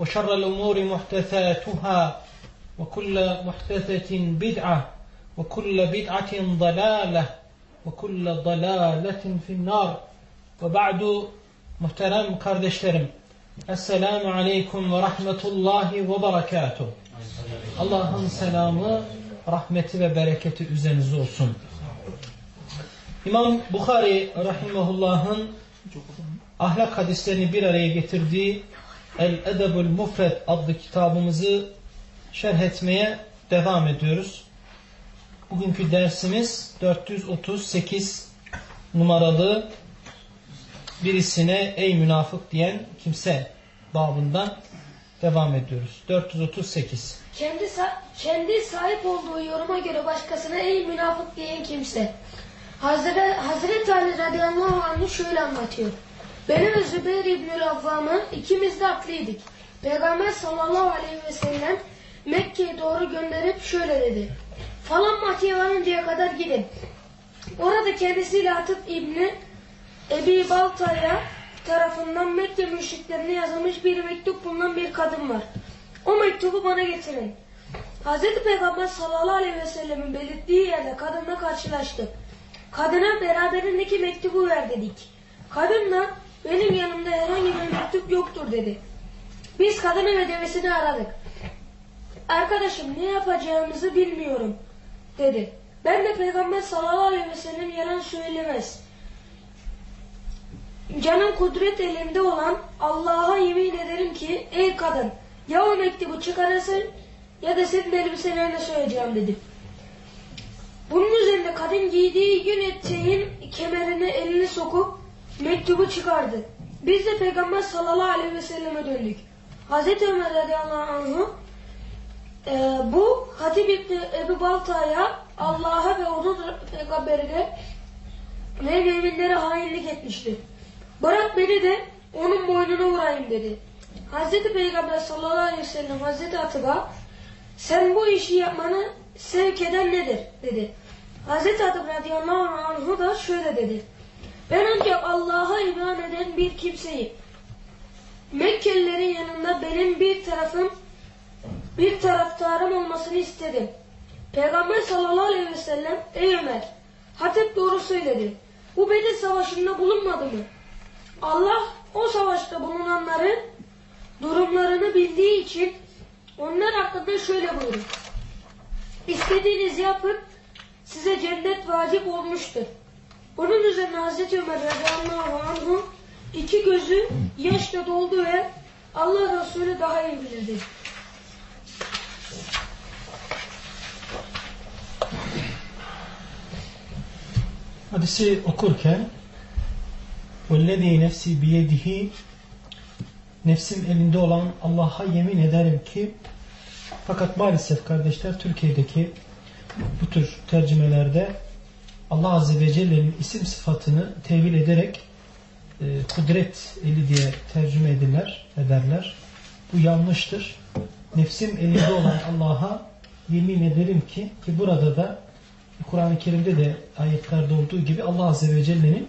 وشر الأمور محدثاتها وكل محدثة بدعة وكل بدعة ضلالة وكل ضلالة في النار وبعد muhterem kardeşlerim Esselamu Aleyküm ve Rahmetullahi ve Berekatuhu Allah'ın selamı, rahmeti ve bereketi üzerinize olsun. İmam Bukhari Rahimahullah'ın ahlak hadislerini bir araya getirdiği El-Edebul Mufred adlı kitabımızı şerh etmeye devam ediyoruz. Bugünkü dersimiz 438 numaralı birisine ey münafık diyen kimse babından devam ediyoruz. 438. Kendi, sa kendi sahip olduğu yoruma göre başkasına ey münafık diyen kimse. Hazreti, Hazreti Ali radıyallahu anh şöyle anlatıyor. Benim ve Zübeyir İbnül Avvam'ı ikimiz de haklıydık. Peygamber sallallahu aleyhi ve sellem Mekke'ye doğru gönderip şöyle dedi. Falan mahkeye varıncaya kadar gidin. Orada kendisiyle Atıp İbni Ebi Balta'ya tarafından Mekke müşriklerine yazılmış bir mektup bulunan bir kadın var. O mektubu bana getirin. Hz. Peygamber sallallahu aleyhi ve sellemin belirttiği yerde kadınla karşılaştık. Kadına beraberindeki mektubu ver dedik. Kadınla benim yanımda herhangi bir mektup yoktur dedi. Biz kadını ve devesini aradık. Arkadaşım ne yapacağımızı bilmiyorum dedi. Ben de Peygamber sallallahu aleyhi ve sellem yalan söylemez. Canım kudret elimde olan Allah'a yemin ederim ki ey kadın ya o mektubu çıkarırsın ya da senin elbiselerine söyleyeceğim dedi. Bunun üzerine kadın giydiği gün eteğin kemerine elini sokup mektubu çıkardı. Biz de Peygamber sallallahu aleyhi ve selleme döndük. Hazreti Ömer radıyallahu anh'u e, bu Hatip İbni Ebu Balta'ya Allah'a ve onun peygamberine ve müminlere hainlik etmişti. Bırak beni de onun boynuna vurayım dedi. Hazreti Peygamber sallallahu aleyhi ve sellem Hazreti Atıb'a sen bu işi yapmanı sevk eden nedir dedi. Hazreti Atıb radıyallahu anh'u da şöyle dedi. Ben ancak Allah'a iman eden bir kimseyim. Mekkelilerin yanında benim bir tarafım bir taraftarım olmasını istedim. Peygamber sallallahu aleyhi ve sellem ey Ömer Hatip doğru söyledi. Bu Bedir savaşında bulunmadı mı? Allah o savaşta bulunanların durumlarını bildiği için onlar hakkında şöyle buyurur. İstediğinizi yapın size cennet vacip olmuştur. Bunun üzerine Hazreti Ömer radıyallahu anh'ın iki gözü yaşla doldu ve Allah Resulü daha iyi bilirdi. Hadisi okurken وَالَّذ۪ي nefsi biyedihi Nefsim elinde olan Allah'a yemin ederim ki fakat maalesef kardeşler Türkiye'deki bu tür tercümelerde Allah Azze ve Celle'nin isim sıfatını tevil ederek e, kudret eli diye tercüme ederler, ederler. Bu yanlıştır. Nefsim elinde olan Allah'a yemin ederim ki ki burada da Kur'an-ı Kerim'de de ayetlerde olduğu gibi Allah Azze ve Celle'nin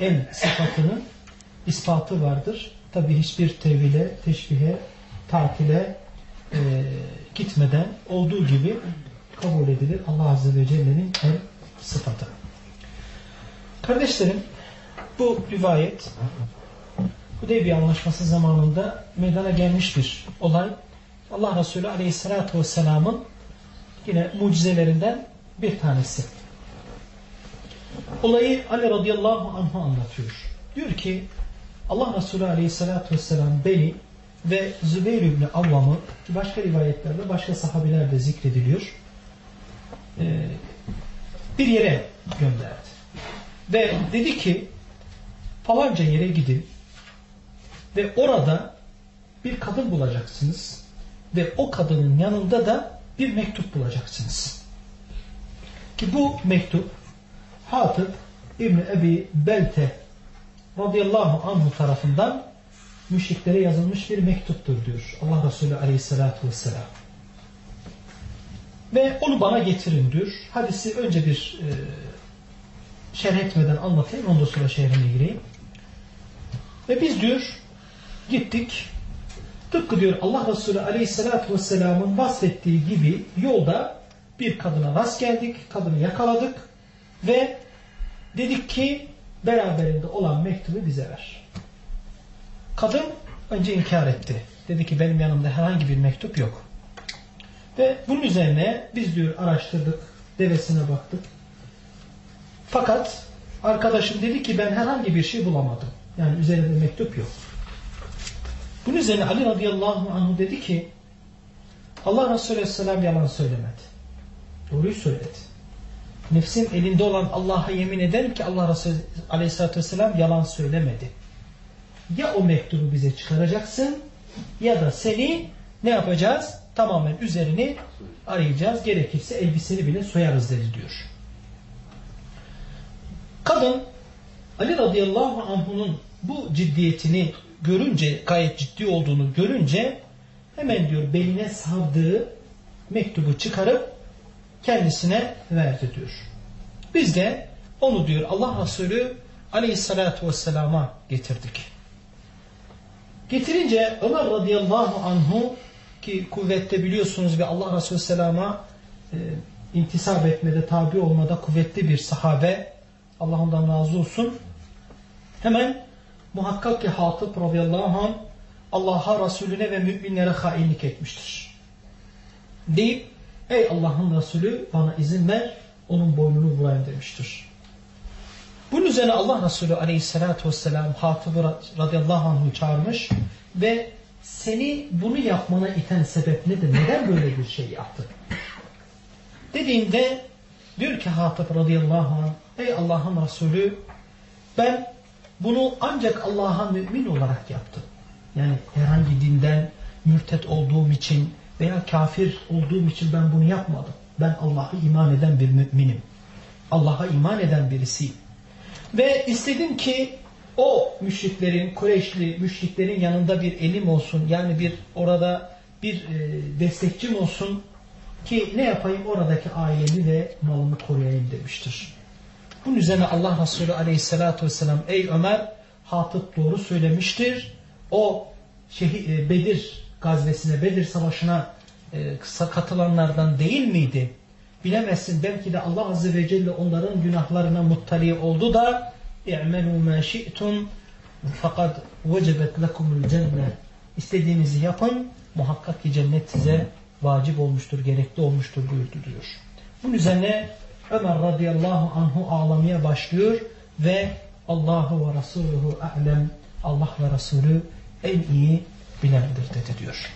el sıfatının ispatı vardır. Tabi hiçbir tevhile, teşbihe, tatile e, gitmeden olduğu gibi kabul edilir Allah Azze ve Celle'nin el sıfatı. Kardeşlerim bu rivayet Hudeybiye Anlaşması zamanında meydana gelmiş bir olay. Allah Resulü Aleyhisselatü Vesselam'ın yine mucizelerinden bir tanesi. Olayı Ali radıyallahu anh'a anlatıyor. Diyor ki Allah Resulü aleyhissalatü vesselam beni ve Zübeyir İbni Avvam'ı başka rivayetlerde başka sahabiler de zikrediliyor. Bir yere gönderdi. Ve dedi ki falanca yere gidin ve orada bir kadın bulacaksınız ve o kadının yanında da bir mektup bulacaksınız. Ki bu mektup Hatip İbni Ebi Belte radıyallahu anhu tarafından müşriklere yazılmış bir mektuptur diyor Allah Resulü aleyhissalatu vesselam. Ve onu bana getirin diyor. Hadisi önce bir e, şerh etmeden anlatayım. Ondan sonra şehrine gireyim. Ve biz diyor gittik. Tıpkı diyor Allah Resulü aleyhissalatu vesselamın vasfettiği gibi yolda bir kadına rast geldik. Kadını yakaladık. Ve dedik ki beraberinde olan mektubu bize ver. Kadın önce inkar etti. Dedi ki benim yanımda herhangi bir mektup yok. Ve bunun üzerine biz diyor araştırdık, devesine baktık. Fakat arkadaşım dedi ki ben herhangi bir şey bulamadım. Yani üzerinde mektup yok. Bunun üzerine Ali radıyallahu anh dedi ki Allah Resulü aleyhisselam yalan söylemedi. Doğruyu söyledi nefsim elinde olan Allah'a yemin ederim ki Allah Resulü aleyhissalatü vesselam yalan söylemedi. Ya o mektubu bize çıkaracaksın ya da seni ne yapacağız? Tamamen üzerini arayacağız. Gerekirse elbiseni bile soyarız dedi diyor. Kadın Ali radıyallahu anh'unun bu ciddiyetini görünce, gayet ciddi olduğunu görünce hemen diyor beline sardığı mektubu çıkarıp kendisine verdi diyor. Biz de onu diyor Allah Resulü aleyhissalatu vesselama getirdik. Getirince Ömer radıyallahu anhu ki kuvvette biliyorsunuz ve Allah Resulü selama e, intisap etmede, tabi olmada kuvvetli bir sahabe. Allah ondan razı olsun. Hemen muhakkak ki Hatip radıyallahu anh Allah'a, Resulüne ve müminlere hainlik etmiştir. Deyip Ey Allah'ın Resulü bana izin ver onun boynunu vurayım demiştir. Bunun üzerine Allah Resulü aleyhissalatü vesselam Hatıb'ı radıyallahu anh'ı çağırmış ve seni bunu yapmana iten sebep nedir? Neden böyle bir şey yaptın? Dediğinde diyor ki Hatip radıyallahu anh Ey Allah'ın Resulü ben bunu ancak Allah'a mümin olarak yaptım. Yani herhangi dinden mürtet olduğum için veya kafir olduğum için ben bunu yapmadım. Ben Allah'a iman eden bir müminim. Allah'a iman eden birisiyim. Ve istedim ki o müşriklerin, Kureyşli müşriklerin yanında bir elim olsun. Yani bir orada bir e, destekçim olsun ki ne yapayım oradaki ailemi ve malımı koruyayım demiştir. Bunun üzerine Allah Resulü aleyhissalatü vesselam ey Ömer Hatip doğru söylemiştir. O şehit, e, Bedir gazvesine, Bedir Savaşı'na e, katılanlardan değil miydi? Bilemezsin belki de Allah Azze ve Celle onların günahlarına muttali oldu da اِعْمَلُوا مَا شِئْتُمْ fakat وَجَبَتْ لَكُمُ الْجَنَّةِ İstediğinizi yapın, muhakkak ki cennet size vacip olmuştur, gerekli olmuştur buyurdu diyor. Bunun üzerine Ömer radıyallahu anhu ağlamaya başlıyor ve Allahu ve Resuluhu a'lem Allah ve Resulü en iyi bilendir dedi diyor.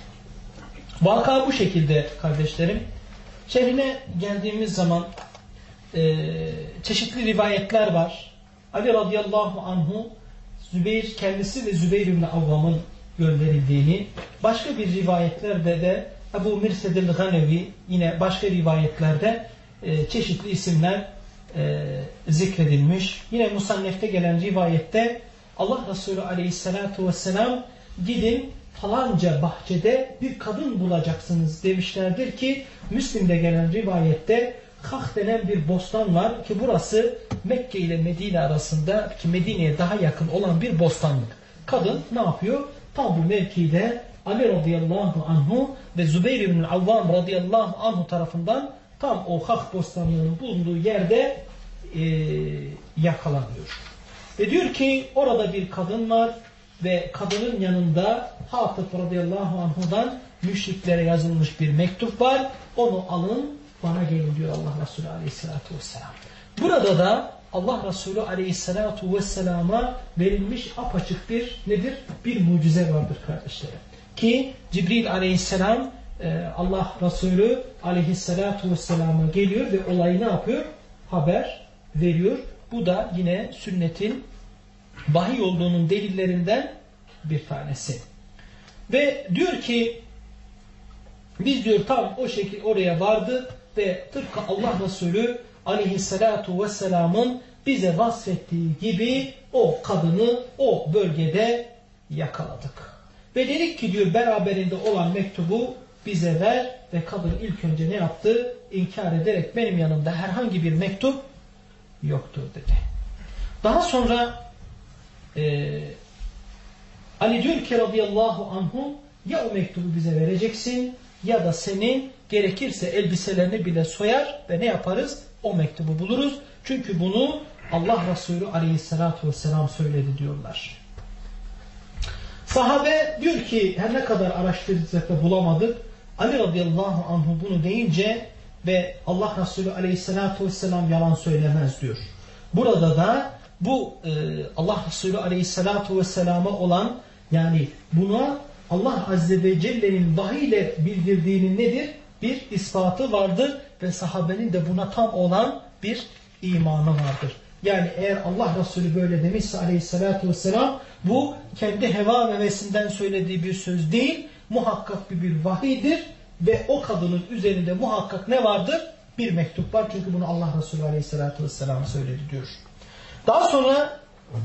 Vaka bu şekilde kardeşlerim. Şehrine geldiğimiz zaman e, çeşitli rivayetler var. Ali radıyallahu anhu Zübeyir kendisi ve Zübeyir ibn Avvam'ın gönderildiğini, başka bir rivayetlerde de Ebu Mirsedil Ganevi yine başka rivayetlerde e, çeşitli isimler e, zikredilmiş. Yine Musannef'te gelen rivayette Allah Resulü aleyhissalatu vesselam gidin falanca bahçede bir kadın bulacaksınız demişlerdir ki Müslim'de gelen rivayette Kah denen bir bostan var ki burası Mekke ile Medine arasında ki Medine'ye daha yakın olan bir bostanlık. Kadın ne yapıyor? Tam bu mevkide Ali radıyallahu anhu ve Zübeyir ibn Avvam radıyallahu anhu tarafından tam o Kah bostanlığının bulunduğu yerde e, yakalanıyor. Ve diyor ki orada bir kadın var ve kadının yanında Hatip radıyallahu anhudan müşriklere yazılmış bir mektup var. Onu alın bana gelin diyor Allah Resulü aleyhissalatu vesselam. Burada da Allah Resulü aleyhissalatu vesselama verilmiş apaçık bir nedir? Bir mucize vardır kardeşlerim. Ki Cibril aleyhisselam e, Allah Resulü aleyhissalatu vesselama geliyor ve olayı ne yapıyor? Haber veriyor. Bu da yine sünnetin vahiy olduğunun delillerinden bir tanesi. Ve diyor ki biz diyor tam o şekil oraya vardı ve tıpkı Allah Resulü aleyhissalatu vesselamın bize vasfettiği gibi o kadını o bölgede yakaladık. Ve dedik ki diyor beraberinde olan mektubu bize ver ve kadın ilk önce ne yaptı? İnkar ederek benim yanımda herhangi bir mektup yoktur dedi. Daha sonra e, Ali diyor ki radıyallahu anhu ya o mektubu bize vereceksin ya da senin gerekirse elbiselerini bile soyar ve ne yaparız? O mektubu buluruz. Çünkü bunu Allah Resulü aleyhissalatu vesselam söyledi diyorlar. Sahabe diyor ki her ne kadar araştırdık ve bulamadık. Ali radıyallahu anhu bunu deyince ve Allah Resulü aleyhissalatu vesselam yalan söylemez diyor. Burada da bu e, Allah Resulü aleyhissalatu vesselama olan yani buna Allah Azze ve Celle'nin vahiy ile bildirdiğinin nedir? Bir ispatı vardır ve sahabenin de buna tam olan bir imanı vardır. Yani eğer Allah Resulü böyle demişse aleyhissalatü vesselam bu kendi heva mevesinden söylediği bir söz değil, muhakkak bir, bir vahiydir ve o kadının üzerinde muhakkak ne vardır? Bir mektup var çünkü bunu Allah Resulü aleyhissalatü vesselam söyledi diyor. Daha sonra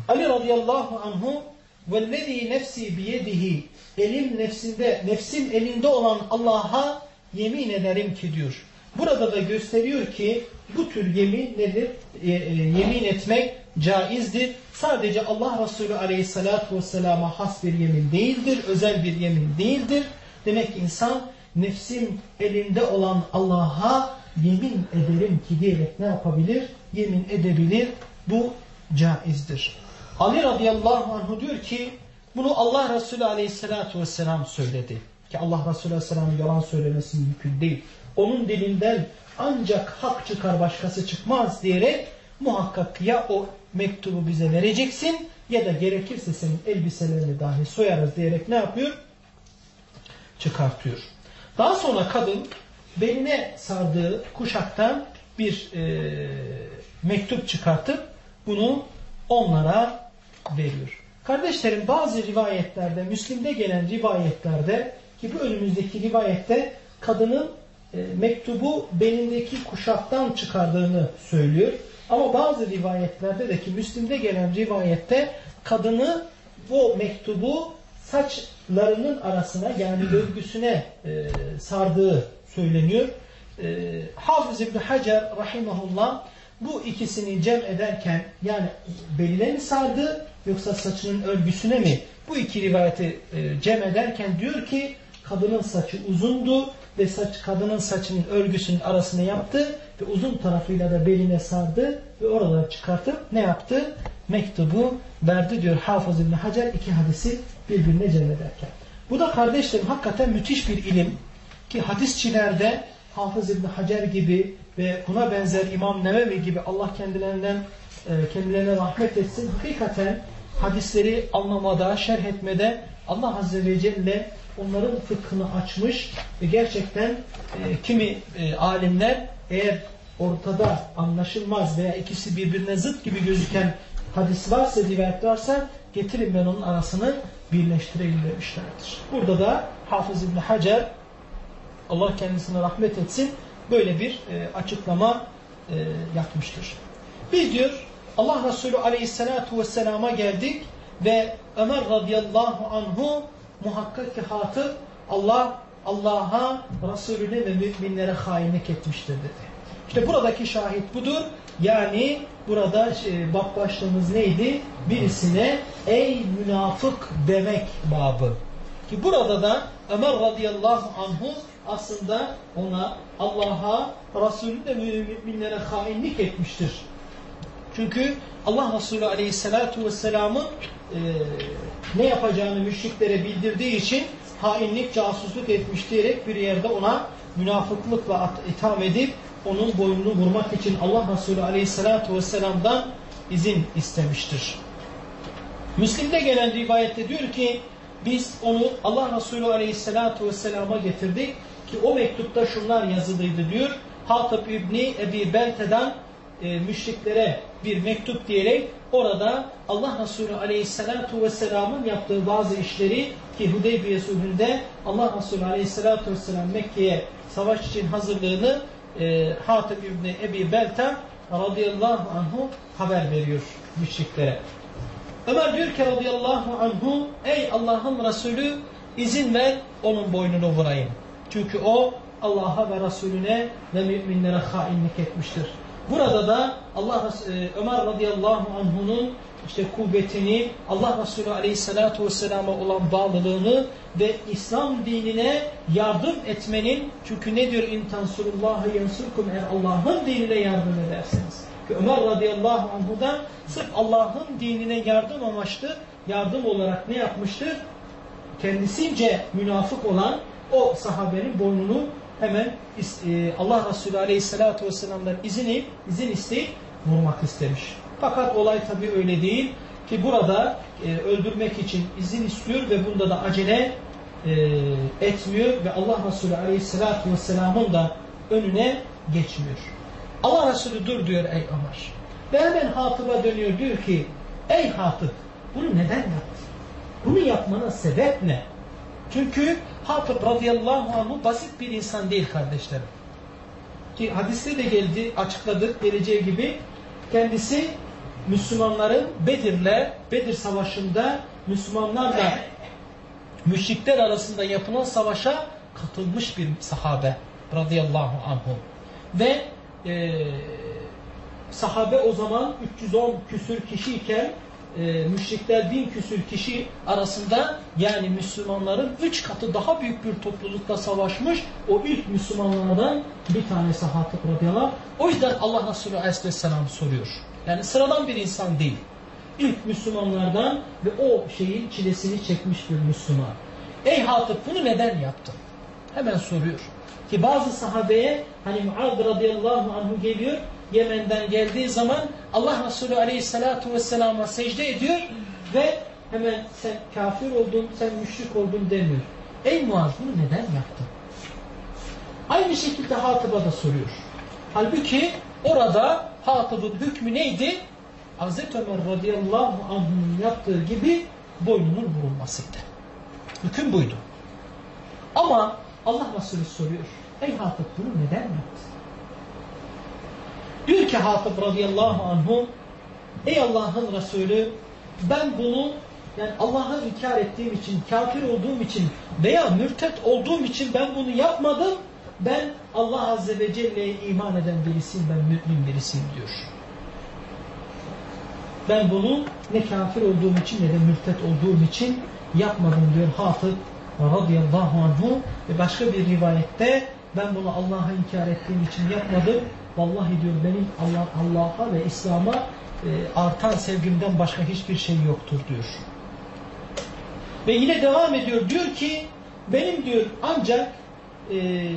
Ali radıyallahu anhu وَالَّذ۪ي nefsi biyedihi elim nefsinde, nefsim elinde olan Allah'a yemin ederim ki diyor. Burada da gösteriyor ki bu tür yemin nedir? E, e, yemin etmek caizdir. Sadece Allah Resulü aleyhissalatu vesselama has bir yemin değildir. Özel bir yemin değildir. Demek ki insan nefsim elinde olan Allah'a yemin ederim ki diyerek ne yapabilir? Yemin edebilir. Bu caizdir. Ali radıyallahu anh diyor ki bunu Allah Resulü aleyhissalatu vesselam söyledi. Ki Allah Resulü aleyhisselam yalan söylemesi mümkün değil. Onun dilinden ancak hak çıkar başkası çıkmaz diyerek muhakkak ya o mektubu bize vereceksin ya da gerekirse senin elbiselerini dahi soyarız diyerek ne yapıyor? Çıkartıyor. Daha sonra kadın beline sardığı kuşaktan bir e, mektup çıkartıp bunu onlara veriyor. Kardeşlerim bazı rivayetlerde, Müslim'de gelen rivayetlerde ki bu önümüzdeki rivayette kadının e, mektubu belindeki kuşaktan çıkardığını söylüyor. Ama bazı rivayetlerde de ki Müslim'de gelen rivayette kadını o mektubu saçlarının arasına yani örgüsüne e, sardığı söyleniyor. E, Hafız İbni Hacer rahimahullah bu ikisini cem ederken yani beline mi sardı yoksa saçının örgüsüne mi? Bu iki rivayeti e, cem ederken diyor ki kadının saçı uzundu ve saç kadının saçının örgüsünün arasına yaptı ve uzun tarafıyla da beline sardı ve oradan çıkartıp ne yaptı? Mektubu verdi diyor Hafız İbni Hacer iki hadisi birbirine cem ederken. Bu da kardeşlerim hakikaten müthiş bir ilim ki hadisçilerde Hafız İbni Hacer gibi ve buna benzer İmam Nevevi gibi Allah kendilerinden e, kendilerine rahmet etsin. Hakikaten hadisleri anlamada, şerh etmede Allah Azze ve Celle onların fıkhını açmış ve gerçekten e, kimi e, alimler eğer ortada anlaşılmaz veya ikisi birbirine zıt gibi gözüken hadis varsa, rivayet varsa getirin ben onun arasını birleştireyim demişlerdir. Burada da Hafız İbni Hacer Allah kendisine rahmet etsin böyle bir e, açıklama e, yapmıştır. Biz diyor Allah Resulü aleyhissalatu vesselama geldik ve Ömer radıyallahu anhu muhakkak ki Hatip Allah Allah'a, Resulüne ve müminlere hainlik etmiştir dedi. İşte buradaki şahit budur. Yani burada e, bak başlığımız neydi? Birisine ey münafık demek babı. Ki burada da Ömer radıyallahu anhu aslında ona Allah'a, Resulü de müminlere hainlik etmiştir. Çünkü Allah Resulü aleyhissalatu vesselamın e, ne yapacağını müşriklere bildirdiği için hainlik, casusluk etmiş diyerek bir yerde ona münafıklıkla itham edip onun boynunu vurmak için Allah Resulü aleyhissalatu vesselam'dan izin istemiştir. Müslim'de gelen rivayette diyor ki biz onu Allah Resulü aleyhissalatu vesselama getirdik ki o mektupta şunlar yazılıydı diyor. Hatip İbni Ebi Belte'den e, müşriklere bir mektup diyerek orada Allah Resulü Aleyhisselatü Vesselam'ın yaptığı bazı işleri ki Hudeybiye sulhünde Allah Resulü Aleyhisselatü Vesselam Mekke'ye savaş için hazırlığını e, Hatip İbni Ebi Belta radıyallahu anhu haber veriyor müşriklere. Ömer diyor ki radıyallahu anhu ey Allah'ın Resulü izin ver onun boynunu vurayım. Çünkü o Allah'a ve Resulüne ve müminlere hainlik etmiştir. Burada da Allah e, Ömer radıyallahu anh'unun işte kuvvetini, Allah Resulü aleyhissalatu vesselama olan bağlılığını ve İslam dinine yardım etmenin çünkü ne diyor intansurullaha yansurkum eğer Allah'ın dinine yardım ederseniz. Ki Ömer radıyallahu anhu da sırf Allah'ın dinine yardım amaçlı yardım olarak ne yapmıştır? Kendisince münafık olan o sahabenin boynunu hemen e, Allah Resulü Aleyhisselatü Vesselam'dan izin, izin isteyip vurmak istemiş. Fakat olay tabi öyle değil ki burada e, öldürmek için izin istiyor ve bunda da acele e, etmiyor ve Allah Resulü Aleyhisselatü Vesselam'ın da önüne geçmiyor. Allah Resulü dur diyor ey Ömer. Ve hemen Hatip'a dönüyor diyor ki ey Hatip bunu neden yaptın? Bunu yapmana sebep ne? Çünkü Hatip radıyallahu anh basit bir insan değil kardeşlerim. Ki hadiste de geldi açıkladık geleceği gibi kendisi Müslümanların Bedir'le Bedir Savaşı'nda Müslümanlarla müşrikler arasında yapılan savaşa katılmış bir sahabe radıyallahu anhu. Ve e, sahabe o zaman 310 küsür kişiyken e, müşrikler bin küsür kişi arasında yani Müslümanların üç katı daha büyük bir toplulukla savaşmış. O ilk Müslümanlardan bir tanesi Hatip radıyallahu O yüzden Allah Resulü aleyhisselam soruyor. Yani sıradan bir insan değil. İlk Müslümanlardan ve o şeyin çilesini çekmiş bir Müslüman. Ey Hatip bunu neden yaptın? Hemen soruyor. Ki bazı sahabeye hani Muad radıyallahu anhu geliyor Yemen'den geldiği zaman Allah Resulü aleyhissalatu vesselama secde ediyor ve hemen sen kafir oldun, sen müşrik oldun demiyor. Ey Muaz bunu neden yaptın? Aynı şekilde Hatib'a da soruyor. Halbuki orada Hatib'in hükmü neydi? Hazreti Ömer radıyallahu anh'ın yaptığı gibi boynunun vurulmasıydı. Hüküm buydu. Ama Allah Resulü soruyor. Ey Hatib bunu neden yaptın? Diyor ki Hatip radıyallahu anhu Ey Allah'ın Resulü ben bunu yani Allah'ı inkar ettiğim için, kafir olduğum için veya mürtet olduğum için ben bunu yapmadım. Ben Allah Azze ve Celle'ye iman eden birisiyim, ben mümin birisiyim diyor. Ben bunu ne kafir olduğum için ne de mürtet olduğum için yapmadım diyor Hatip radıyallahu anhu. Ve başka bir rivayette ben bunu Allah'a inkar ettiğim için yapmadım. Vallahi diyor benim Allah Allah'a ve İslam'a e, artan sevgimden başka hiçbir şey yoktur diyor. Ve yine devam ediyor. Diyor ki benim diyor ancak e,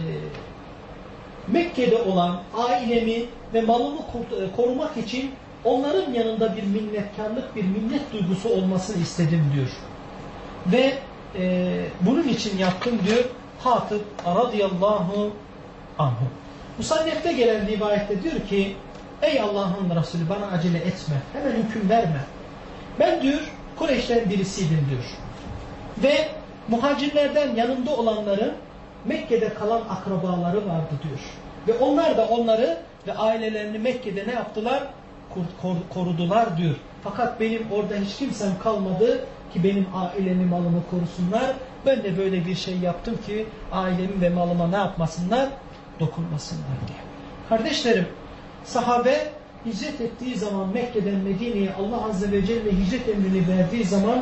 Mekke'de olan ailemi ve malımı e, korumak için onların yanında bir minnetkarlık, bir minnet duygusu olmasını istedim diyor. Ve e, bunun için yaptım diyor Hatip radıyallahu anhu. Musannef'te gelen rivayette diyor ki Ey Allah'ın Resulü bana acele etme. Hemen hüküm verme. Ben diyor Kureyş'ten birisiydim diyor. Ve muhacirlerden yanında olanların Mekke'de kalan akrabaları vardı diyor. Ve onlar da onları ve ailelerini Mekke'de ne yaptılar? korudular diyor. Fakat benim orada hiç kimsem kalmadı ki benim ailemi malımı korusunlar. Ben de böyle bir şey yaptım ki ailemi ve malıma ne yapmasınlar? Dokunmasınlar diye. Kardeşlerim sahabe hicret ettiği zaman Mekke'den Medine'ye Allah Azze ve Celle hicret emrini verdiği zaman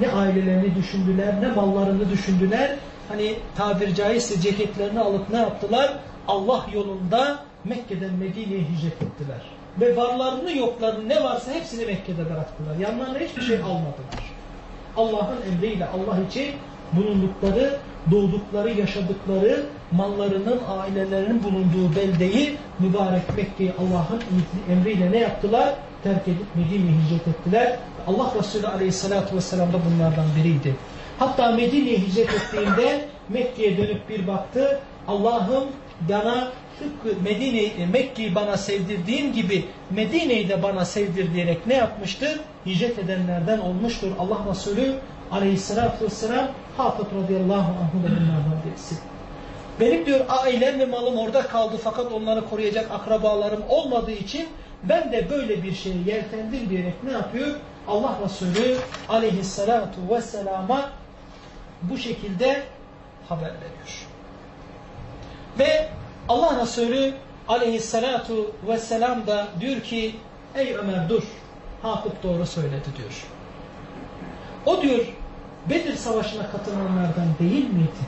ne ailelerini düşündüler ne mallarını düşündüler. Hani tabir caizse ceketlerini alıp ne yaptılar? Allah yolunda Mekke'den Medine'ye hicret ettiler. Ve varlarını yoklarını ne varsa hepsini Mekke'de bıraktılar. Yanlarına hiçbir şey almadılar. Allah'ın emriyle Allah için bulundukları, doğdukları, yaşadıkları, mallarının, ailelerinin bulunduğu beldeyi, mübarek Mekke'yi Allah'ın emriyle ne yaptılar? Terk edip Medine'ye hicret ettiler. Allah Resulü Aleyhisselatü Vesselam da bunlardan biriydi. Hatta Medine'ye hicret ettiğinde Mekke'ye dönüp bir baktı. Allah'ım bana tıpkı Medine, Mekke'yi bana sevdirdiğin gibi Medine'yi de bana sevdir diyerek ne yapmıştır? Hicret edenlerden olmuştur. Allah Resulü aleyhissalatü vesselam Hafız radıyallahu anhu da bunlardan birisi. Benim diyor ailem ve malım orada kaldı fakat onları koruyacak akrabalarım olmadığı için ben de böyle bir şeye yeltendim diyerek ne yapıyor? Allah Resulü aleyhissalatu vesselama bu şekilde haber veriyor. Ve Allah Resulü aleyhissalatu vesselam da diyor ki ey Ömer dur Hafız doğru söyledi diyor. O diyor Bedir Savaşı'na katılanlardan değil miydi?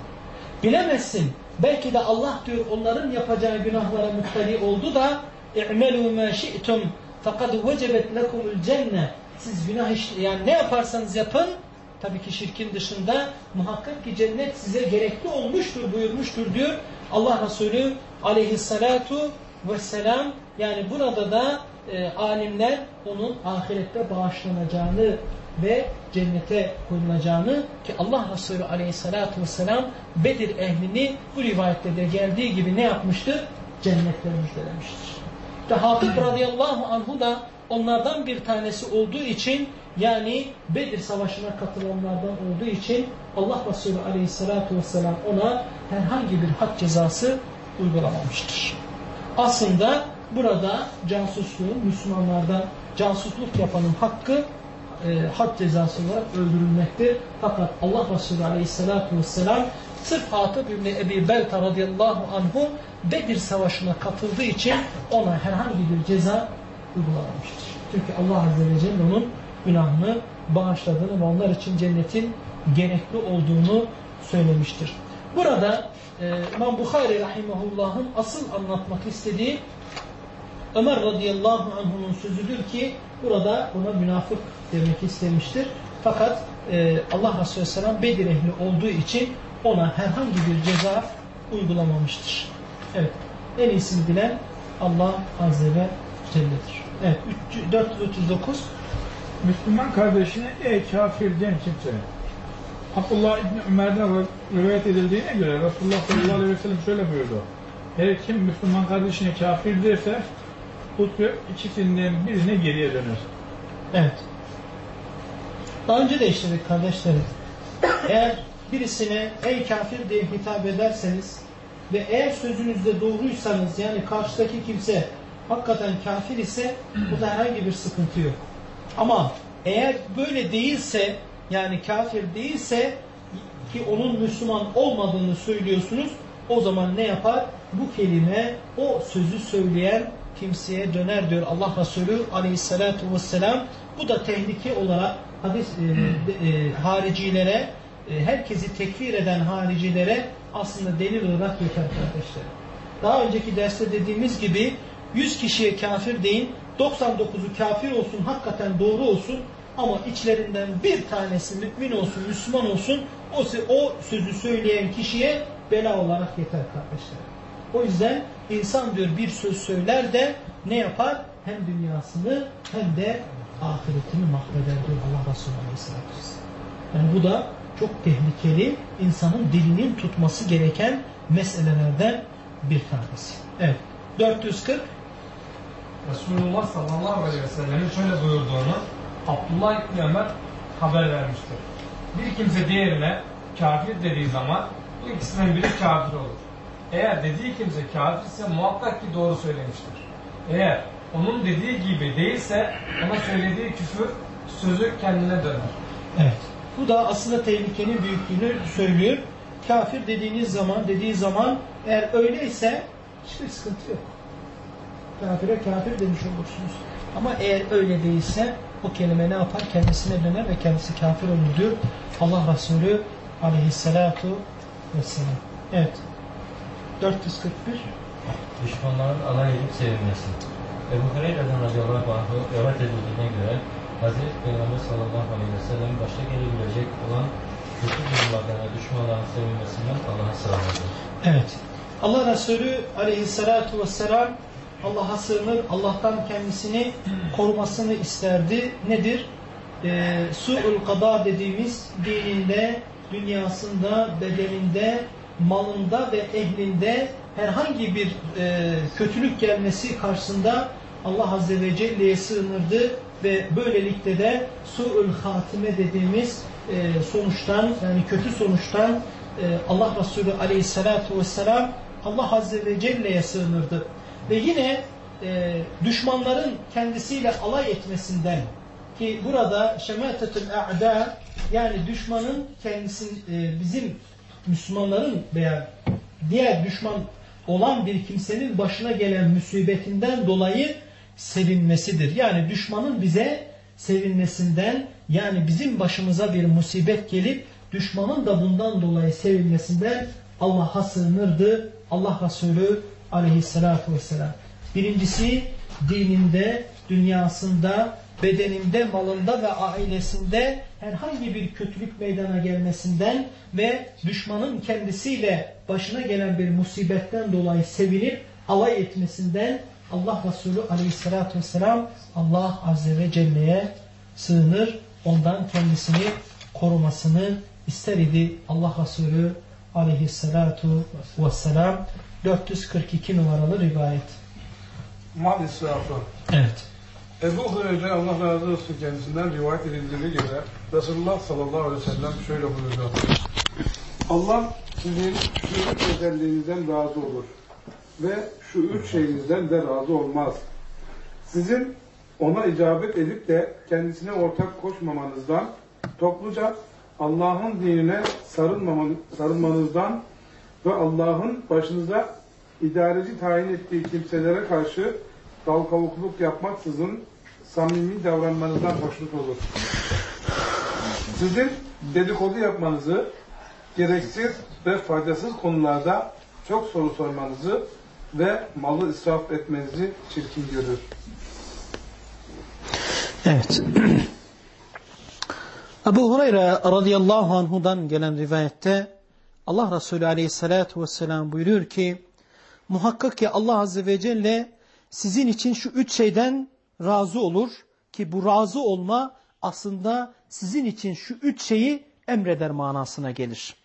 Bilemezsin. Belki de Allah diyor onların yapacağı günahlara muttali oldu da اِعْمَلُوا مَا شِئْتُمْ فَقَدْ وَجَبَتْ لَكُمُ الْجَنَّةِ Siz günah iş, yani ne yaparsanız yapın tabii ki şirkin dışında muhakkak ki cennet size gerekli olmuştur buyurmuştur diyor Allah Resulü aleyhissalatu vesselam yani burada da e, alimler onun ahirette bağışlanacağını ve cennete koyulacağını ki Allah Resulü aleyhissalatu vesselam Bedir ehlini bu rivayette de geldiği gibi ne yapmıştır? Cennetle müjdelemiştir. İşte Hatip radıyallahu anhu da onlardan bir tanesi olduğu için yani Bedir Savaşı'na katılanlardan olduğu için Allah Resulü aleyhissalatu vesselam ona herhangi bir hak cezası uygulamamıştır. Aslında burada casusluğun Müslümanlardan casusluk yapanın hakkı e, had cezası olarak öldürülmektir. Fakat Allah Resulü Aleyhisselatü Vesselam sırf Hatib İbni Ebi Belta radıyallahu anhu Bedir Savaşı'na katıldığı için ona herhangi bir ceza uygulamamıştır. Çünkü Allah Azze ve Celle onun günahını bağışladığını ve onlar için cennetin gerekli olduğunu söylemiştir. Burada e, İmam Bukhari Rahimahullah'ın asıl anlatmak istediği Ömer radıyallahu anh'unun sözüdür ki burada buna münafık demek istemiştir. Fakat e, Allah Resulü Aleyhisselam Bedir ehli olduğu için ona herhangi bir ceza uygulamamıştır. Evet. En iyisini bilen Allah Azze ve Celle'dir. Evet. 439 Müslüman kardeşine ey kafir diyen kimse. Abdullah İbni Ömer'den rivayet edildiğine göre Resulullah sallallahu aleyhi ve sellem şöyle buyurdu. Her kim Müslüman kardeşine kafir derse tür ikisinden birine geriye döner. Evet. Daha önce de işledik kardeşlerim. Eğer birisine ey kafir diye hitap ederseniz ve eğer sözünüzde doğruysanız yani karşıdaki kimse hakikaten kafir ise bu da herhangi bir sıkıntı yok. Ama eğer böyle değilse yani kafir değilse ki onun Müslüman olmadığını söylüyorsunuz o zaman ne yapar? Bu kelime o sözü söyleyen kimseye döner diyor Allah Resulü aleyhissalatu vesselam. Bu da tehlike olarak hadis e, e, haricilere e, herkesi tekfir eden haricilere aslında delil olarak yeter kardeşlerim. Daha önceki derste dediğimiz gibi 100 kişiye kafir deyin 99'u kafir olsun hakikaten doğru olsun ama içlerinden bir tanesi mümin olsun Müslüman olsun o, o sözü söyleyen kişiye bela olarak yeter kardeşlerim. O yüzden insan diyor bir söz söyler de ne yapar? Hem dünyasını hem de ahiretini mahveder diyor Allah Resulü Aleyhisselatü Vesselam. Yani bu da çok tehlikeli insanın dilinin tutması gereken meselelerden bir tanesi. Evet. 440 Resulullah sallallahu aleyhi ve sellemin şöyle buyurduğunu Abdullah İbni Ömer haber vermiştir. Bir kimse diğerine kafir dediği zaman bu ikisinden biri kafir olur. Eğer dediği kimse kafirse muhakkak ki doğru söylemiştir. Eğer onun dediği gibi değilse ona söylediği küfür sözü kendine döner. Evet. Bu da aslında tehlikenin büyüklüğünü söylüyor. Kafir dediğiniz zaman, dediği zaman eğer öyleyse hiçbir sıkıntı yok. Kafire kafir demiş olursunuz. Ama eğer öyle değilse o kelime ne yapar? Kendisine döner ve kendisi kafir olur diyor. Allah Resulü aleyhissalatu vesselam. Evet. 441 Düşmanların alay edip sevinmesi. Ebu Hureyre'den radıyallahu anh'ı rivayet edildiğine göre Hazreti Peygamber sallallahu aleyhi ve sellem başta gelebilecek olan kötü durumlardan ve düşmanların sevinmesinden Allah'a sığınırdı. Evet. Allah Resulü aleyhissalatu vesselam Allah'a sığınır, Allah'tan kendisini korumasını isterdi. Nedir? Ee, Su'ul kada dediğimiz dininde, dünyasında, bedeninde, malında ve ehlinde herhangi bir e, kötülük gelmesi karşısında Allah Azze ve Celle'ye sığınırdı ve böylelikle de Su'ul hatime dediğimiz e, sonuçtan yani kötü sonuçtan e, Allah Resulü aleyhissalatu vesselam Allah Azze ve Celle'ye sığınırdı. Ve yine e, düşmanların kendisiyle alay etmesinden ki burada şematetül a'da yani düşmanın kendisinin e, bizim Müslümanların veya diğer düşman olan bir kimsenin başına gelen musibetinden dolayı sevinmesidir. Yani düşmanın bize sevinmesinden yani bizim başımıza bir musibet gelip düşmanın da bundan dolayı sevinmesinden Allah'a sığınırdı. Allah Resulü aleyhissalatu vesselam. Birincisi dininde, dünyasında, bedeninde, malında ve ailesinde herhangi bir kötülük meydana gelmesinden ve düşmanın kendisiyle başına gelen bir musibetten dolayı sevinip alay etmesinden Allah Resulü aleyhissalatü vesselam Allah Azze ve Celle'ye sığınır. Ondan kendisini korumasını ister idi Allah Resulü aleyhissalatu vesselam 442 numaralı rivayet. Mal israfı. Evet. Ebu Hureyre Allah razı olsun kendisinden rivayet edildiğine göre Resulullah sallallahu aleyhi ve sellem şöyle buyurdu. Allah sizin şu özelliğinizden razı olur ve şu üç şeyinizden de razı olmaz. Sizin ona icabet edip de kendisine ortak koşmamanızdan, topluca Allah'ın dinine sarılmanızdan ve Allah'ın başınıza idareci tayin ettiği kimselere karşı dal kavukluk yapmaksızın samimi davranmanızdan hoşnut olur. Sizin dedikodu yapmanızı, gereksiz ve faydasız konularda çok soru sormanızı ve malı israf etmenizi çirkin görür. Evet. Ebu Hureyre radıyallahu anhudan gelen rivayette Allah Resulü aleyhissalatu vesselam buyuruyor ki muhakkak ki Allah azze ve celle sizin için şu üç şeyden razı olur ki bu razı olma aslında sizin için şu üç şeyi emreder manasına gelir.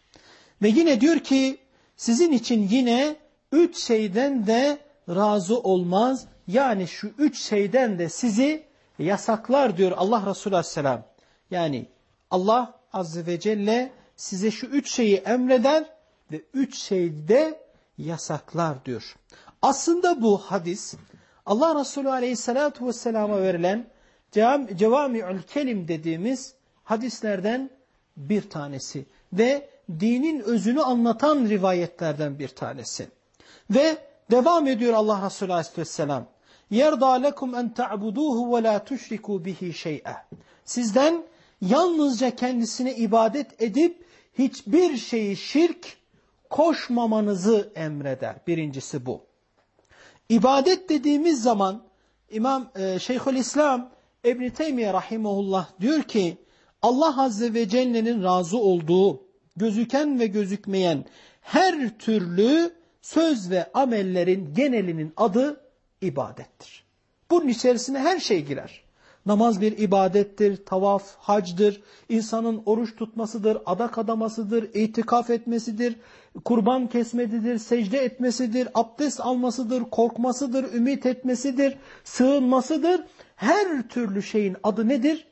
Ve yine diyor ki sizin için yine üç şeyden de razı olmaz. Yani şu üç şeyden de sizi yasaklar diyor Allah Resulü Aleyhisselam. Yani Allah Azze ve Celle size şu üç şeyi emreder ve üç şeyde yasaklar diyor. Aslında bu hadis Allah Resulü Aleyhisselatü Vesselam'a verilen Cevami'ül Kelim dediğimiz hadislerden bir tanesi ve dinin özünü anlatan rivayetlerden bir tanesi. Ve devam ediyor Allah Resulü Aleyhisselam. يَرْضَى لَكُمْ أَنْ تَعْبُدُوهُ وَلَا تُشْرِكُوا بِهِ شَيْئًا Sizden yalnızca kendisine ibadet edip hiçbir şeyi şirk koşmamanızı emreder. Birincisi bu. İbadet dediğimiz zaman İmam e, Şeyhülislam İbn Teymiye rahimehullah diyor ki Allah azze ve celle'nin razı olduğu gözüken ve gözükmeyen her türlü söz ve amellerin genelinin adı ibadettir. Bunun içerisine her şey girer. Namaz bir ibadettir, tavaf, hacdır, insanın oruç tutmasıdır, adak adamasıdır, itikaf etmesidir, kurban kesmedidir, secde etmesidir, abdest almasıdır, korkmasıdır, ümit etmesidir, sığınmasıdır. Her türlü şeyin adı nedir?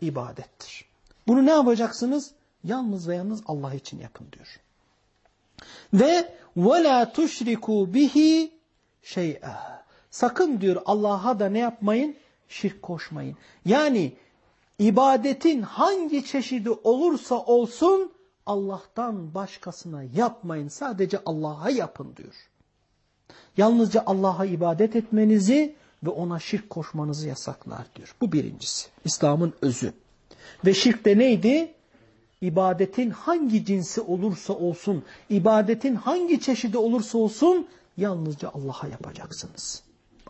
İbadettir. Bunu ne yapacaksınız? Yalnız ve yalnız Allah için yapın diyor. Ve وَلَا تُشْرِكُوا بِهِ شَيْئًا sakın diyor Allah'a da ne yapmayın? Şirk koşmayın. Yani ibadetin hangi çeşidi olursa olsun Allah'tan başkasına yapmayın. Sadece Allah'a yapın diyor. Yalnızca Allah'a ibadet etmenizi ve ona şirk koşmanızı yasaklar diyor. Bu birincisi. İslam'ın özü. Ve şirk de neydi? İbadetin hangi cinsi olursa olsun, ibadetin hangi çeşidi olursa olsun yalnızca Allah'a yapacaksınız.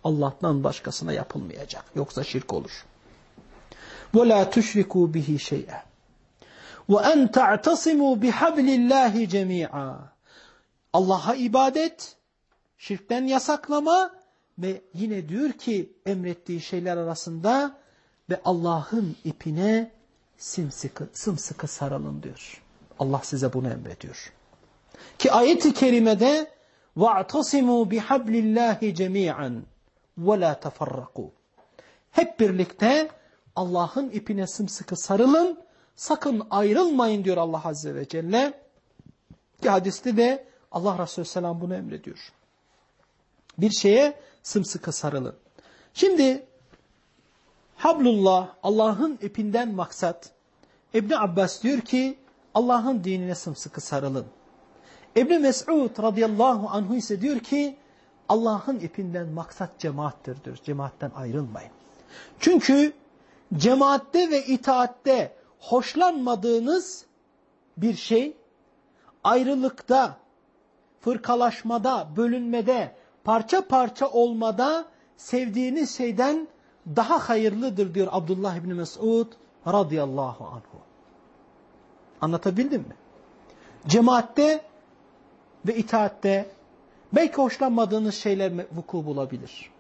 Allah'tan başkasına yapılmayacak. Yoksa şirk olur. وَلَا تُشْرِكُوا بِهِ شَيْئًا وَاَنْ تَعْتَصِمُوا بِحَبْلِ اللّٰهِ جَمِيعًا Allah'a ibadet, şirkten yasaklama ve yine diyor ki emrettiği şeyler arasında ve Allah'ın ipine simsıkı, sımsıkı sarılın diyor. Allah size bunu emrediyor. Ki ayet-i kerimede وَاَعْتَصِمُوا بِحَبْلِ اللّٰهِ جَمِيعًا ve la teferraku. Hep birlikte Allah'ın ipine sımsıkı sarılın, sakın ayrılmayın diyor Allah Azze ve Celle. Ki hadiste de Allah Resulü Selam bunu emrediyor. Bir şeye sımsıkı sarılın. Şimdi Hablullah Allah'ın ipinden maksat İbni Abbas diyor ki Allah'ın dinine sımsıkı sarılın. İbni Mes'ud radıyallahu anhu ise diyor ki Allah'ın ipinden maksat cemaattir diyor. Cemaatten ayrılmayın. Çünkü cemaatte ve itaatte hoşlanmadığınız bir şey ayrılıkta, fırkalaşmada, bölünmede, parça parça olmada sevdiğiniz şeyden daha hayırlıdır diyor Abdullah İbni Mesud radıyallahu anhu. Anlatabildim mi? Cemaatte ve itaatte belki hoşlanmadığınız şeyler vuku bulabilir.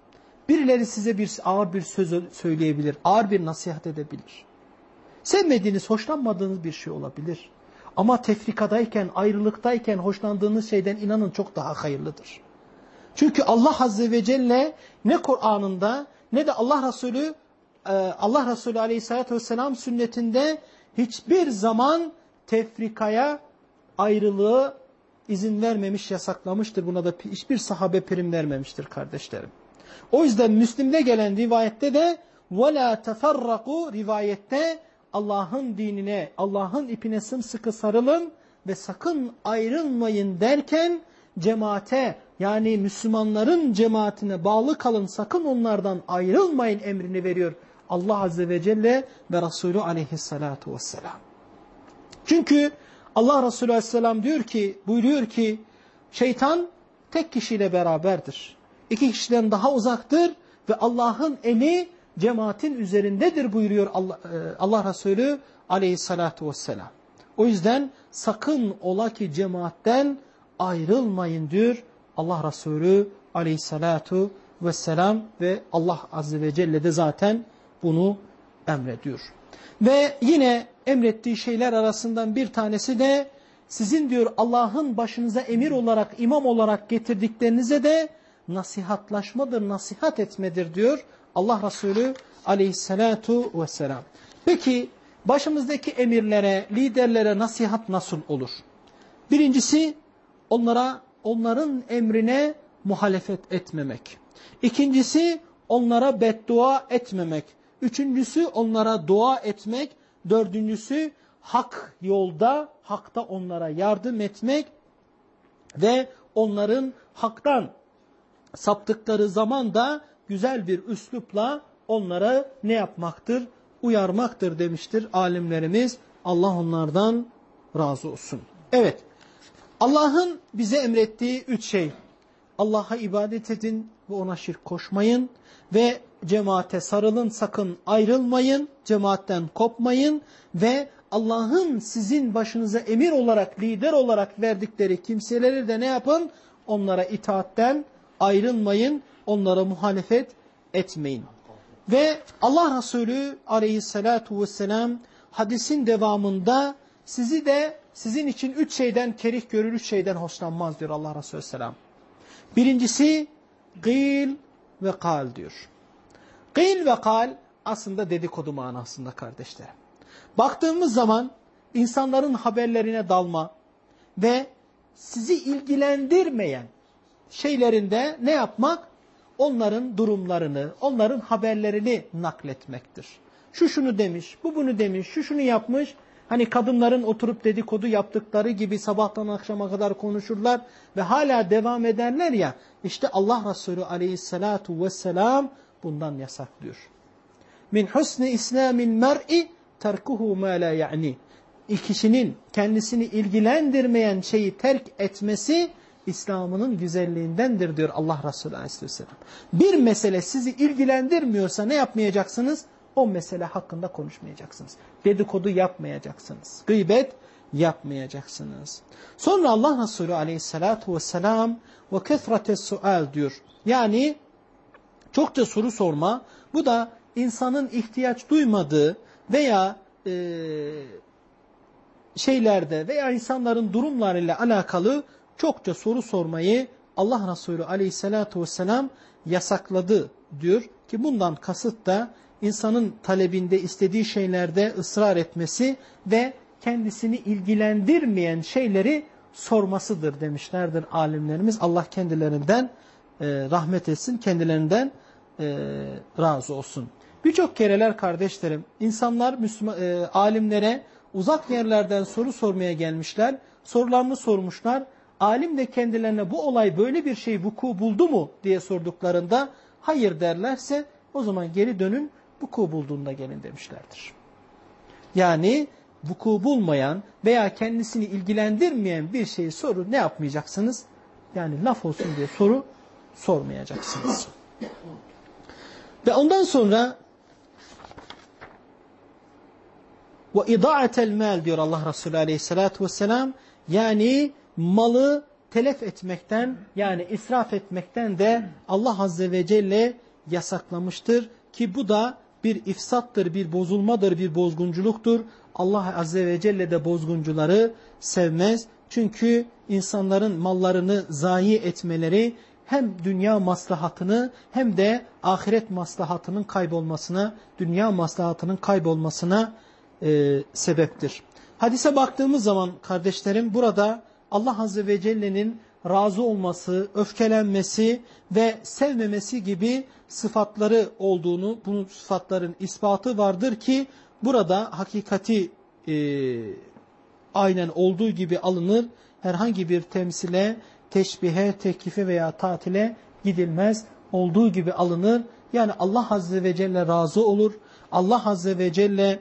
Birileri size bir ağır bir söz söyleyebilir, ağır bir nasihat edebilir. Sevmediğiniz, hoşlanmadığınız bir şey olabilir. Ama tefrikadayken, ayrılıktayken hoşlandığınız şeyden inanın çok daha hayırlıdır. Çünkü Allah Azze ve Celle ne Kur'an'ında ne de Allah Resulü e, Allah Resulü Aleyhisselatü Vesselam sünnetinde hiçbir zaman tefrikaya, ayrılığı izin vermemiş, yasaklamıştır. Buna da hiçbir sahabe prim vermemiştir kardeşlerim. O yüzden Müslim'de gelen rivayette de وَلَا تَفَرَّقُوا rivayette Allah'ın dinine, Allah'ın ipine sımsıkı sarılın ve sakın ayrılmayın derken cemaate yani Müslümanların cemaatine bağlı kalın sakın onlardan ayrılmayın emrini veriyor Allah Azze ve Celle ve Resulü Aleyhissalatu vesselam. Çünkü Allah Resulü Aleyhisselam diyor ki, buyuruyor ki şeytan tek kişiyle beraberdir. İki kişiden daha uzaktır ve Allah'ın eli cemaatin üzerindedir buyuruyor Allah, e, Allah Resulü aleyhissalatu vesselam. O yüzden sakın ola ki cemaatten ayrılmayın diyor Allah Resulü aleyhissalatu vesselam ve Allah Azze ve Celle de zaten bunu emrediyor. Ve yine emrettiği şeyler arasından bir tanesi de sizin diyor Allah'ın başınıza emir olarak, imam olarak getirdiklerinize de nasihatlaşmadır, nasihat etmedir diyor Allah Resulü aleyhissalatu vesselam. Peki başımızdaki emirlere, liderlere nasihat nasıl olur? Birincisi onlara, onların emrine muhalefet etmemek. İkincisi onlara beddua etmemek. Üçüncüsü onlara dua etmek. Dördüncüsü hak yolda, hakta onlara yardım etmek ve onların haktan saptıkları zaman da güzel bir üslupla onlara ne yapmaktır? Uyarmaktır demiştir alimlerimiz. Allah onlardan razı olsun. Evet, Allah'ın bize emrettiği üç şey. Allah'a ibadet edin ve ona şirk koşmayın ve cemaate sarılın sakın ayrılmayın, cemaatten kopmayın ve Allah'ın sizin başınıza emir olarak, lider olarak verdikleri kimseleri de ne yapın? Onlara itaatten ayrılmayın, onlara muhalefet etmeyin. Ve Allah Resulü aleyhissalatu vesselam hadisin devamında sizi de sizin için üç şeyden kerih görür, üç şeyden hoşlanmaz diyor Allah Resulü selam. Birincisi gıl ve kal diyor. Gıl ve kal aslında dedikodu manasında kardeşlerim. Baktığımız zaman insanların haberlerine dalma ve sizi ilgilendirmeyen şeylerinde ne yapmak? onların durumlarını, onların haberlerini nakletmektir. Şu şunu demiş, bu bunu demiş, şu şunu yapmış. Hani kadınların oturup dedikodu yaptıkları gibi sabahtan akşama kadar konuşurlar ve hala devam ederler ya. İşte Allah Resulü aleyhissalatu vesselam bundan yasaklıyor. Min husni islamin mer'i terkuhu ma la ya'ni. Kişinin kendisini ilgilendirmeyen şeyi terk etmesi İslam'ının güzelliğindendir diyor Allah Resulü Aleyhisselam. Bir mesele sizi ilgilendirmiyorsa ne yapmayacaksınız? O mesele hakkında konuşmayacaksınız. Dedikodu yapmayacaksınız. Gıybet yapmayacaksınız. Sonra Allah Resulü Aleyhisselatü Vesselam ve kethrates sual diyor. Yani çokça soru sorma. Bu da insanın ihtiyaç duymadığı veya e, şeylerde veya insanların durumlarıyla alakalı çokça soru sormayı Allah Resulü aleyhissalatu vesselam yasakladı diyor ki bundan kasıt da insanın talebinde istediği şeylerde ısrar etmesi ve kendisini ilgilendirmeyen şeyleri sormasıdır demişlerdir alimlerimiz. Allah kendilerinden e, rahmet etsin, kendilerinden e, razı olsun. Birçok kereler kardeşlerim, insanlar Müslüman, e, alimlere uzak yerlerden soru sormaya gelmişler, sorularını sormuşlar. Alim de kendilerine bu olay böyle bir şey vuku buldu mu diye sorduklarında hayır derlerse o zaman geri dönün vuku bulduğunda gelin demişlerdir. Yani vuku bulmayan veya kendisini ilgilendirmeyen bir şeyi soru ne yapmayacaksınız? Yani laf olsun diye soru sormayacaksınız. Ve ondan sonra ve ida'atel mal diyor Allah Resulü aleyhissalatu vesselam yani malı telef etmekten yani israf etmekten de Allah Azze ve Celle yasaklamıştır ki bu da bir ifsattır, bir bozulmadır, bir bozgunculuktur. Allah Azze ve Celle de bozguncuları sevmez. Çünkü insanların mallarını zayi etmeleri hem dünya maslahatını hem de ahiret maslahatının kaybolmasına, dünya maslahatının kaybolmasına e, sebeptir. Hadise baktığımız zaman kardeşlerim burada Allah Azze ve Celle'nin razı olması, öfkelenmesi ve sevmemesi gibi sıfatları olduğunu, bunun sıfatların ispatı vardır ki burada hakikati e, aynen olduğu gibi alınır. Herhangi bir temsile, teşbihe, teklife veya tatile gidilmez. Olduğu gibi alınır. Yani Allah Azze ve Celle razı olur. Allah Azze ve Celle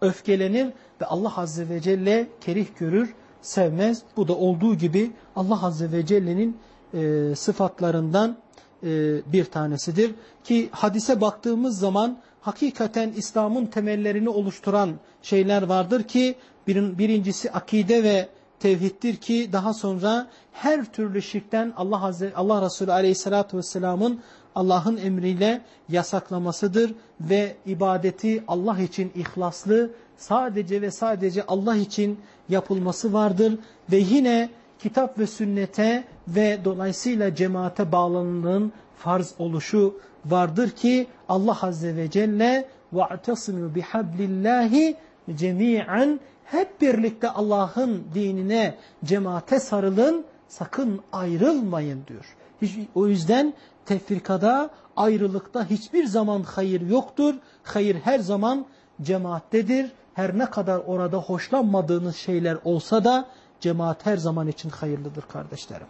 öfkelenir ve Allah Azze ve Celle kerih görür, sevmez. Bu da olduğu gibi Allah Azze ve Celle'nin e, sıfatlarından e, bir tanesidir. Ki hadise baktığımız zaman hakikaten İslam'ın temellerini oluşturan şeyler vardır ki bir, birincisi akide ve tevhiddir ki daha sonra her türlü şirkten Allah Azze Allah Resulü Aleyhisselatü Vesselam'ın Allah'ın emriyle yasaklamasıdır ve ibadeti Allah için ihlaslı sadece ve sadece Allah için yapılması vardır ve yine kitap ve sünnete ve dolayısıyla cemaate bağlanmanın farz oluşu vardır ki Allah Azze ve Celle وَاَعْتَصِمُوا بِحَبْلِ اللّٰهِ cemiyen hep birlikte Allah'ın dinine, cemaate sarılın, sakın ayrılmayın diyor. Hiç, o yüzden tefrikada, ayrılıkta hiçbir zaman hayır yoktur. Hayır her zaman cemaattedir. Her ne kadar orada hoşlanmadığınız şeyler olsa da cemaat her zaman için hayırlıdır kardeşlerim.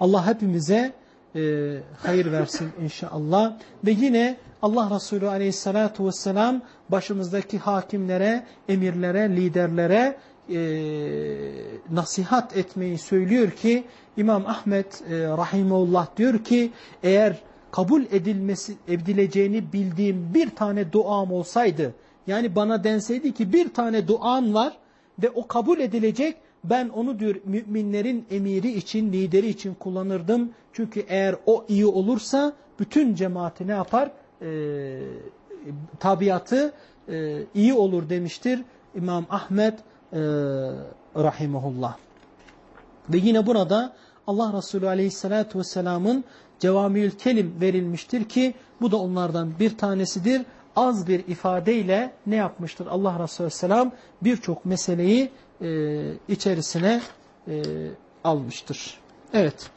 Allah hepimize e, hayır versin inşallah. Ve yine Allah Resulü aleyhissalatu vesselam başımızdaki hakimlere, emirlere, liderlere e, nasihat etmeyi söylüyor ki İmam Ahmet e, rahimullah diyor ki eğer kabul edilmesi edileceğini bildiğim bir tane duam olsaydı yani bana denseydi ki bir tane duan var ve o kabul edilecek ben onu diyor müminlerin emiri için, lideri için kullanırdım. Çünkü eğer o iyi olursa bütün cemaati ne yapar? Ee, tabiatı e, iyi olur demiştir İmam Ahmet e, rahimahullah. Ve yine burada Allah Resulü aleyhissalatü vesselamın cevamiül kelim verilmiştir ki bu da onlardan bir tanesidir. Az bir ifadeyle ne yapmıştır Allah Resulü aleyhisselam birçok meseleyi e, içerisine e, almıştır. Evet.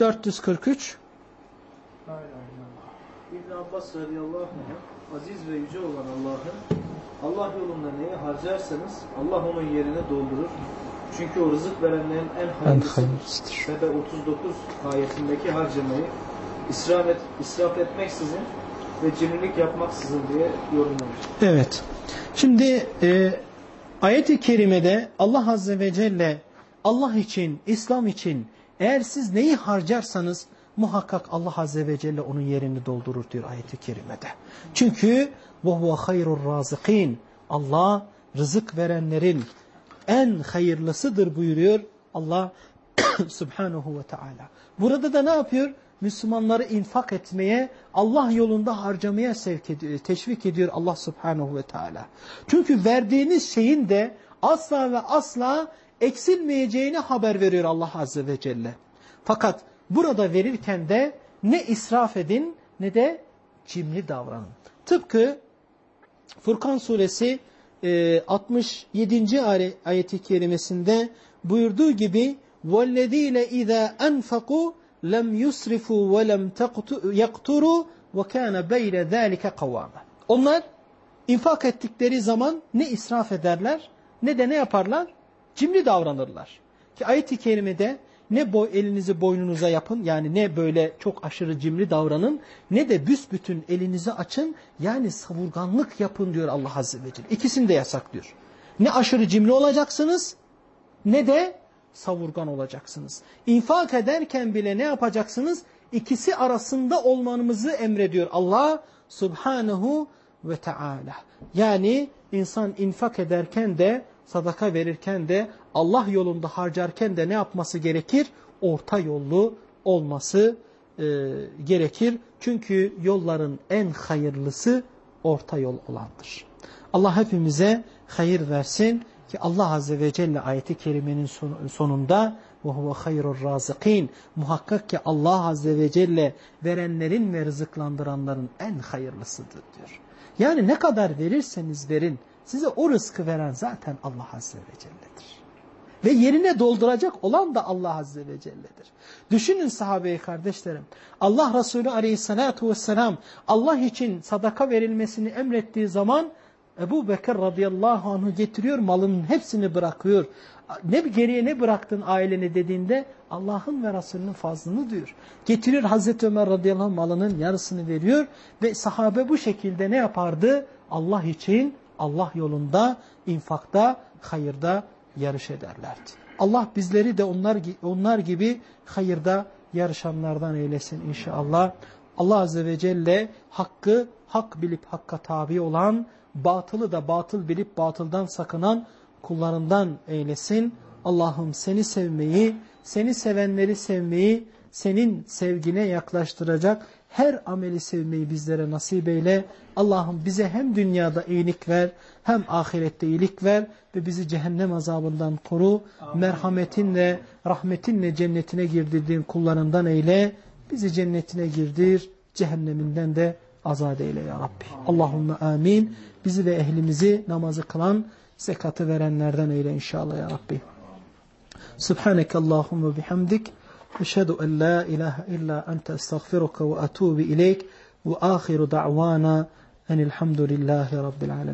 443 İbn Abbas radıyallahu anh aziz ve yüce olan Allah'ı Allah yolunda neyi harcarsanız Allah onun yerine doldurur. Çünkü o rızık verenlerin en En hayırlısıdır. hayırlısıdır. Sebe 39 ayetindeki harcamayı israf, et, israf etmeksizin ve cimrilik yapmaksızın diye yorumlamış. Evet. Şimdi e, ayet-i kerimede Allah Azze ve Celle Allah için, İslam için eğer siz neyi harcarsanız muhakkak Allah Azze ve Celle onun yerini doldurur diyor ayet-i kerimede. Çünkü وَهُوَ خَيْرُ الرَّازِقِينَ Allah rızık verenlerin en hayırlısıdır buyuruyor Allah Subhanahu ve Teala. Burada da ne yapıyor? Müslümanları infak etmeye, Allah yolunda harcamaya sevk ediyor, teşvik ediyor Allah Subhanahu ve Teala. Çünkü verdiğiniz şeyin de asla ve asla eksilmeyeceğini haber veriyor Allah Azze ve Celle. Fakat burada verirken de ne israf edin ne de cimri davranın. Tıpkı Furkan suresi e, 67. ay- ayeti kerimesinde buyurduğu gibi وَالَّذ۪ينَ اِذَا lem yusrifu ve lem yakturu ve kana beyne zalike kavama. Onlar infak ettikleri zaman ne israf ederler ne de ne yaparlar? Cimri davranırlar. Ki ayet-i kerimede ne boy, elinizi boynunuza yapın yani ne böyle çok aşırı cimri davranın ne de büsbütün elinizi açın yani savurganlık yapın diyor Allah Azze ve Celle. İkisini de yasaklıyor. Ne aşırı cimri olacaksınız ne de savurgan olacaksınız. İnfak ederken bile ne yapacaksınız? İkisi arasında olmanımızı emrediyor Allah Subhanahu ve Teala. Yani insan infak ederken de sadaka verirken de Allah yolunda harcarken de ne yapması gerekir? Orta yollu olması e, gerekir. Çünkü yolların en hayırlısı orta yol olandır. Allah hepimize hayır versin ki Allah Azze ve Celle ayeti kerimenin son- sonunda وَهُوَ خَيْرُ الرَّازِقِينَ Muhakkak ki Allah Azze ve Celle verenlerin ve rızıklandıranların en hayırlısıdır diyor. Yani ne kadar verirseniz verin size o rızkı veren zaten Allah Azze ve Celle'dir. Ve yerine dolduracak olan da Allah Azze ve Celle'dir. Düşünün sahabeyi kardeşlerim. Allah Resulü Aleyhisselatü vesselam Allah için sadaka verilmesini emrettiği zaman Ebu Bekir radıyallahu anh'ı getiriyor malının hepsini bırakıyor. Ne geriye ne bıraktın aileni dediğinde Allah'ın ve Resulünün fazlını diyor. Getiriyor Hazreti Ömer radıyallahu anh malının yarısını veriyor ve sahabe bu şekilde ne yapardı? Allah için Allah yolunda, infakta, hayırda yarış ederlerdi. Allah bizleri de onlar, onlar gibi hayırda yarışanlardan eylesin inşallah. Allah Azze ve Celle hakkı hak bilip hakka tabi olan, batılı da batıl bilip batıldan sakınan kullarından eylesin. Allah'ım seni sevmeyi, seni sevenleri sevmeyi, senin sevgine yaklaştıracak her ameli sevmeyi bizlere nasip eyle. Allah'ım bize hem dünyada iyilik ver, hem ahirette iyilik ver ve bizi cehennem azabından koru. Merhametinle, rahmetinle cennetine girdirdiğin kullarından eyle. Bizi cennetine girdir, cehenneminden de azat eyle ya Rabbi. Allahümme amin bizi ve ehlimizi namazı kılan, zekatı verenlerden eyle inşallah ya Rabbi. Subhaneke Allahümme bihamdik. Eşhedü en la ilahe illa ente estağfiruka ve etubi ileyk. Ve ahiru da'vana enilhamdülillahi rabbil alemin.